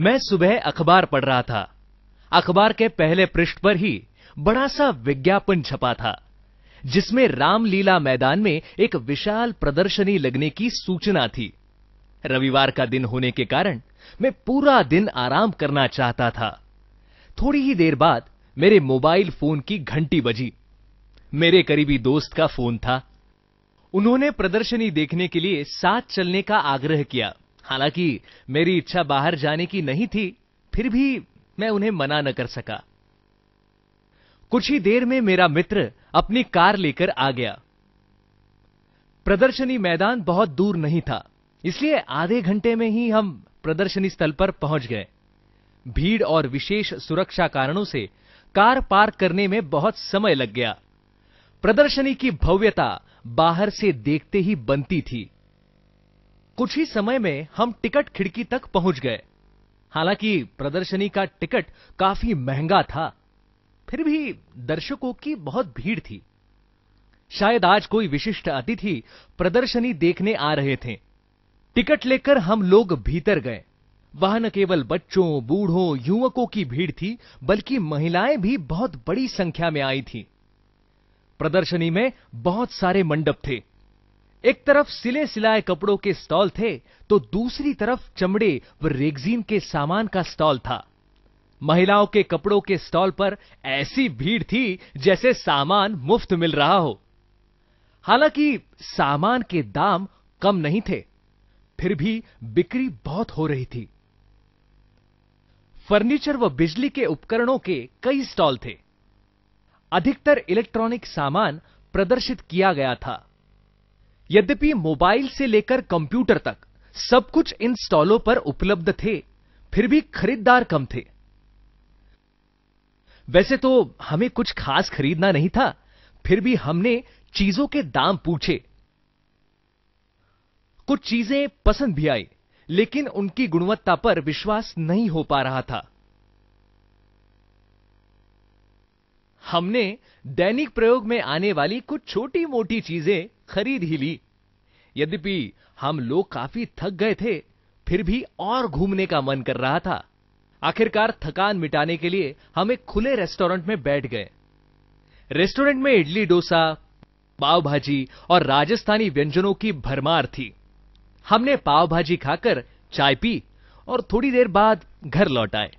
मैं सुबह अखबार पढ़ रहा था। अखबार के पहले पृष्ठ पर ही बड़ा सा विज्ञापन छपा था, जिसमें रामलीला मैदान में एक विशाल प्रदर्शनी लगने की सूचना थी। रविवार का दिन होने के कारण मैं पूरा दिन आराम करना चाहता था। थोड़ी ही देर बाद मेरे मोबाइल फ़ोन की घंटी बजी। मेरे करीबी दोस्त का फ़ोन था। उन्होंने प्रदर्शनी देखने के लिए साथ चलने का आग्रह किया। हालाँकि मेरी इच्छा बाहर जाने की नहीं थी, फिर भी मैं उन्हें मना न कर सका। कुछ ही देर में मेरा मित्र अपनी कार लेकर आ गया। प्रदर्शनी मैदान बहुत दूर नहीं था, इसलिए आधे घंटे में ही हम प्रदर्शनी स्थल पर पहुँच गए। भीड़ और विशेष सुरक्षा कारणों से कार पार्क करने में बहुत समय लग गया। प्रदर्शनी की भव्यता बाहर से देखते ही बनती थी। कुछ ही समय में हम टिकट खिड़की तक पहुँच गए। हालाँकि प्रदर्शनी का टिकट काफ़ी महँगा था, फिर भी दर्शकों की बहुत भीड़ थी। शायद आज कोई विशिष्ट अतिथि प्रदर्शनी देखने आ रहे थे। टिकट लेकर हम लोग भीतर गए। वहाँ न केवल बच्चों, बूढ़ों, युवकों की भीड़ थी, बल्कि महिलाएँ भी बहुत बड़ी संख्या में आई थी। प्रदर्शनी में बहुत सारे मंडप थे। एक तरफ़ सिले सिलाए कपड़ों के स्टॉल थे तो दूसरी तरफ़ चमड़े व रेगजीन के सामान का स्टॉल था। महिलाओं के कपड़ों के स्टॉल पर ऐसी भीड़ थी जैसे सामान मुफ़्त मिल रहा हो। हालाँकि सामान के दाम कम नहीं थे, फिर भी बिक्री बहुत हो रही थी। फर्नीचर व बिजली के उपकरणों के कई स्टॉल थे। अधिकतर इलेक्ट्रॉनिक सामान प्रदर्शित किया गया था। यद्यपि मोबाइल से लेकर कंप्यूटर तक सब कुछ इन स्टॉलों पर उपलब्ध थे, फिर भी खरीदार कम थे। वैसे तो हमें कुछ खास खरीदना नहीं था, फिर भी हमने चीज़ों के दाम पूछे। कुछ चीज़ें पसंद भी आई, लेकिन उनकी गुणवत्ता पर विश्वास नहीं हो पा रहा था। हमने दैनिक प्रयोग में आने वाली कुछ छोटी मोटी चीज़ें खरीद ही ली। यद्यपि हम लोग काफ़ी थक गए थे, फिर भी और घूमने का मन कर रहा था। आखिरकार थकान मिटाने के लिए हम एक खुले रेस्टोरेंट में बैठ गए। रेस्टोरेंट में इडली डोसा, पाव भाजी और राजस्थानी व्यंजनों की भरमार थी। हमने पाव भाजी खाकर चाय पी और थोड़ी देर बाद घर लौट आए।